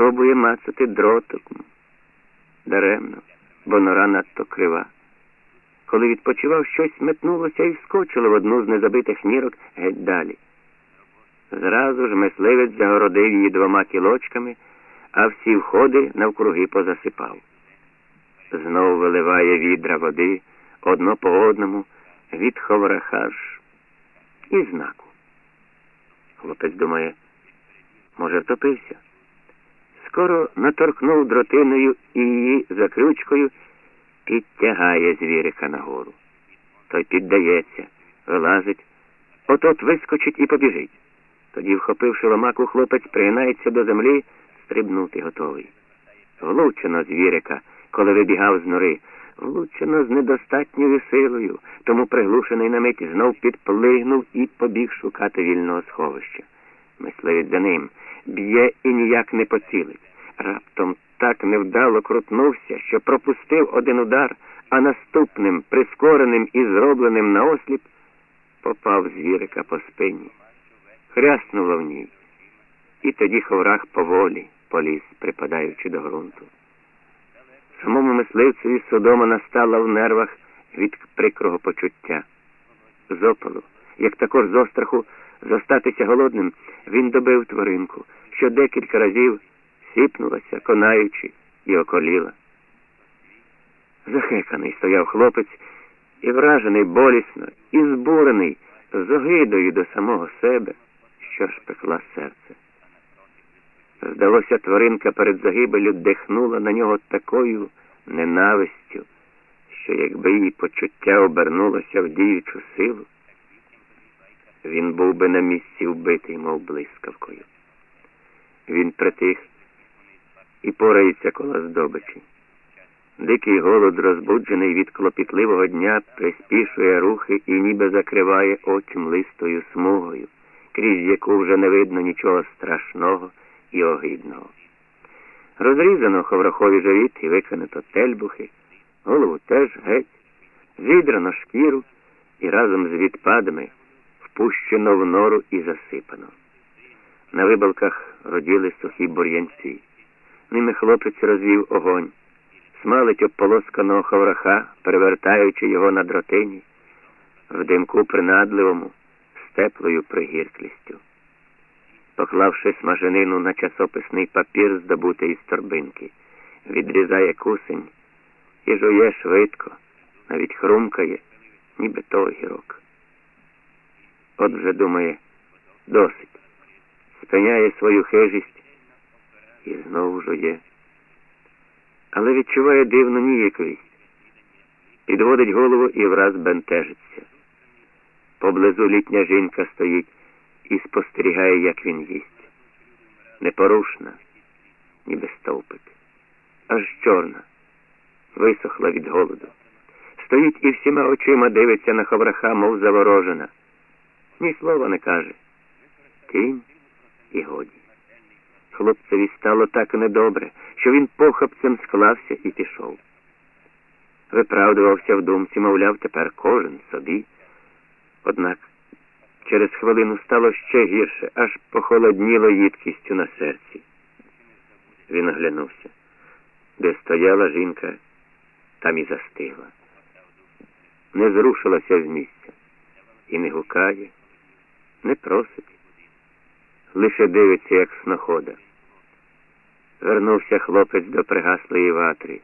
Пробує мацати дротик. Даремно, бо нора надто крива. Коли відпочивав, щось метнулося і вскочило в одну з незабитих нірок геть далі. Зразу ж мисливець загородив її двома кілочками, а всі входи навкруги позасипав. Знову виливає відра води одно по одному від ховраха ж і знаку. Хлопець думає, може, втопився. Скоро наторкнув дротиною і її закрючкою підтягає звірика нагору. Той піддається, вилазить, отот вискочить і побіжить. Тоді, вхопивши ломаку, хлопець пригинається до землі, стрибнути готовий. Влучено звірика, коли вибігав з нори, влучено з недостатньою силою, тому приглушений на мить знов підплигнув і побіг шукати вільного сховища. Мисливець за ним б'є і ніяк не поцілить. Раптом так невдало крутнувся, що пропустив один удар, а наступним, прискореним і зробленим наосліп, попав звірика по спині. Хряснуло в ній, і тоді ховрах поволі поліз, припадаючи до ґрунту. Самому мисливцеві Содома настала в нервах від прикрого почуття. З опалу, як також з остраху зостатися голодним, він добив тваринку, що декілька разів сіпнулася, конаючи, і околіла. Захеканий стояв хлопець і вражений болісно, і збурений з огидою до самого себе, що ж пекла серце. Здалося, тваринка перед загибелю дихнула на нього такою ненавистю, що якби її почуття обернулося в діючу силу, він був би на місці вбитий, мов блискавкою. Він притих і порається коло здобичі. Дикий голод, розбуджений від клопітливого дня, приспішує рухи і ніби закриває очі млистою смугою, крізь яку вже не видно нічого страшного і огидного. Розрізано ховрахові живіт і викинуто тельбухи, голову теж геть, зідрано шкіру і разом з відпадами впущено в нору і засипано. На вибалках роділи сухі бур'янці. Ними хлопець розвів огонь, смалить обполосканого ховраха, перевертаючи його на дротині, в димку принадливому, з теплою пригірклістю. Поклавши смаженину на часописний папір, здобутий із торбинки, відрізає кусень і жує швидко, навіть хрумкає, ніби то огірок. От вже думає, досить, спиняє свою хижість і знову жує. Але відчуває дивну ніяковість, підводить голову і враз бентежиться. Поблизу літня жінка стоїть і спостерігає, як він їсть. Непорушна, ніби стовпик, аж чорна, висохла від голоду. Стоїть і всіма очима дивиться на ховраха, мов заворожена. Ні слова не каже. Кінь і годі. Хлопцеві стало так недобре, що він похапцем склався і пішов. Виправдувався в думці, мовляв, тепер кожен собі. Однак через хвилину стало ще гірше, аж похолодніло їдкістю на серці. Він оглянувся. Де стояла жінка, там і застигла. Не зрушилася з місця і не гукає, не просить, лише дивиться, як снохода. Вернувся хлопець до пригаслої ватри,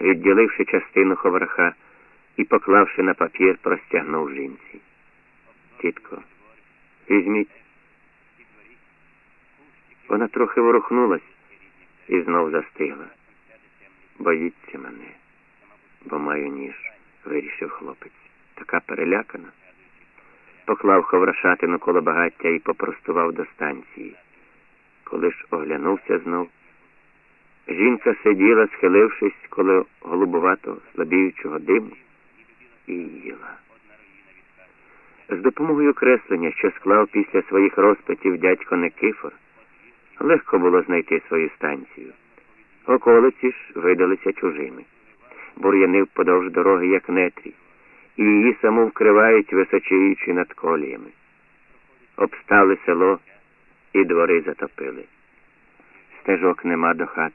відділивши частину ховраха і, поклавши на папір, простягнув жінці. Тітко, візьміть. Вона трохи ворухнулась і знов застигла. Боїться мене, бо маю ніж, вирішив хлопець. Така перелякана. Поклав ховрашатину коло багаття і попростував до станції. Коли ж оглянувся знов, жінка сиділа, схилившись коло голубувато слабіючого диму, і їла. З допомогою креслення, що склав після своїх розпитів дядько Никифор, легко було знайти свою станцію. Околиці ж видалися чужими. Бур'яни вподовж дороги, як нетрі, і її саму вкривають, височіючи над коліями. Обстали село і двори затопили. стежок нема до хат.